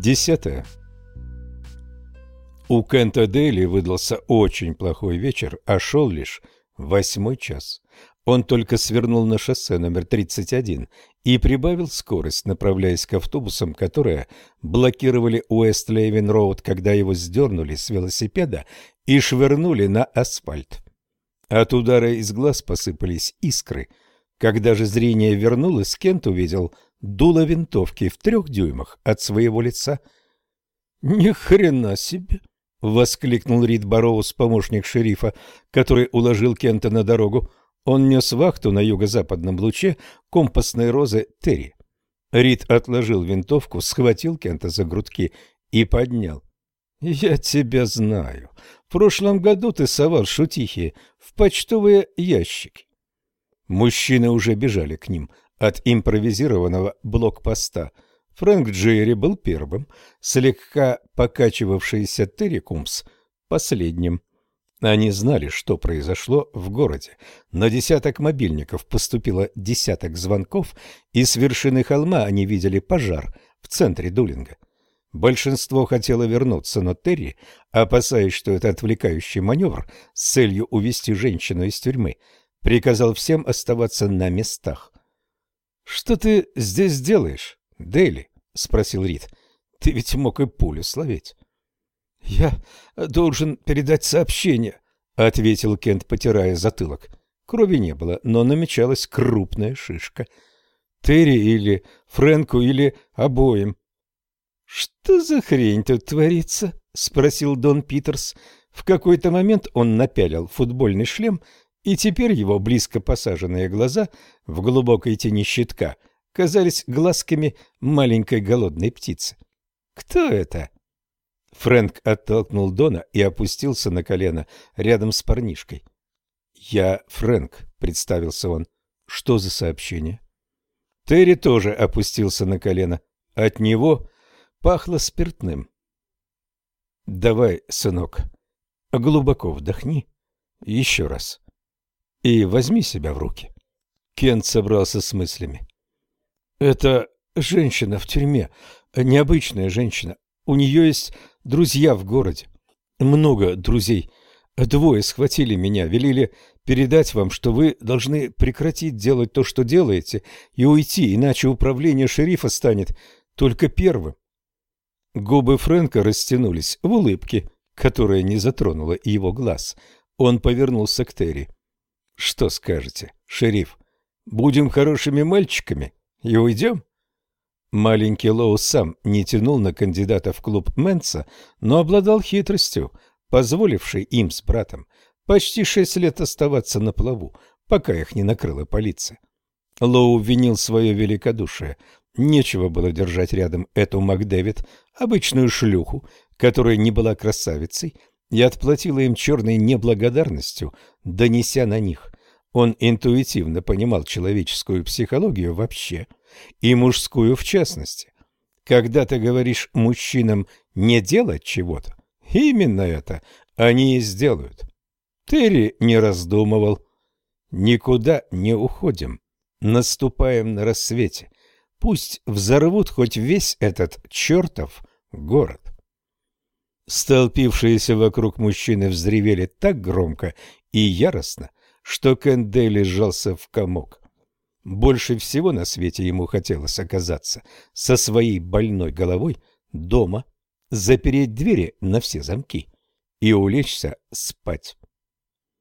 Десятое. У Кента Дейли выдался очень плохой вечер, а шел лишь восьмой час. Он только свернул на шоссе номер 31 и прибавил скорость, направляясь к автобусам, которые блокировали Уэст-Лейвен-Роуд, когда его сдернули с велосипеда и швырнули на асфальт. От удара из глаз посыпались искры. Когда же зрение вернулось, Кент увидел дуло винтовки в трех дюймах от своего лица. «Ни хрена себе!» — воскликнул Рид Барроуз, помощник шерифа, который уложил Кента на дорогу. Он нес вахту на юго-западном луче компасной розы Терри. Рид отложил винтовку, схватил Кента за грудки и поднял. «Я тебя знаю. В прошлом году ты совал шутихи в почтовые ящики». Мужчины уже бежали к ним от импровизированного блокпоста. Фрэнк Джерри был первым, слегка покачивавшийся Терри Кумс — последним. Они знали, что произошло в городе. На десяток мобильников поступило десяток звонков, и с вершины холма они видели пожар в центре Дулинга. Большинство хотело вернуться, но Терри, опасаясь, что это отвлекающий маневр с целью увести женщину из тюрьмы, приказал всем оставаться на местах. — Что ты здесь делаешь, Дейли? — спросил Рид. — Ты ведь мог и пулю словить. — Я должен передать сообщение, — ответил Кент, потирая затылок. Крови не было, но намечалась крупная шишка. Терри или Фрэнку или обоим. «Что за хрень тут творится?» — спросил Дон Питерс. В какой-то момент он напялил футбольный шлем, и теперь его близко посаженные глаза в глубокой тени щитка казались глазками маленькой голодной птицы. «Кто это?» Фрэнк оттолкнул Дона и опустился на колено рядом с парнишкой. «Я Фрэнк», — представился он. «Что за сообщение?» Терри тоже опустился на колено. От него Пахло спиртным. Давай, сынок, глубоко вдохни. Еще раз. И возьми себя в руки. Кент собрался с мыслями. Это женщина в тюрьме. Необычная женщина. У нее есть друзья в городе. Много друзей. Двое схватили меня, велели передать вам, что вы должны прекратить делать то, что делаете, и уйти, иначе управление шерифа станет только первым. Губы Фрэнка растянулись в улыбке, которая не затронула его глаз. Он повернулся к Терри. «Что скажете, шериф? Будем хорошими мальчиками и уйдем?» Маленький Лоу сам не тянул на кандидата в клуб Мэнса, но обладал хитростью, позволившей им с братом почти шесть лет оставаться на плаву, пока их не накрыла полиция. Лоу винил свое великодушие Нечего было держать рядом эту Макдэвид, обычную шлюху, которая не была красавицей, и отплатила им черной неблагодарностью, донеся на них. Он интуитивно понимал человеческую психологию вообще, и мужскую в частности. Когда ты говоришь мужчинам не делать чего-то, именно это они и сделают. Терри не раздумывал. Никуда не уходим. Наступаем на рассвете. Пусть взорвут хоть весь этот чертов город. Столпившиеся вокруг мужчины взревели так громко и яростно, что Кендейли сжался в комок. Больше всего на свете ему хотелось оказаться со своей больной головой дома, запереть двери на все замки и улечься спать.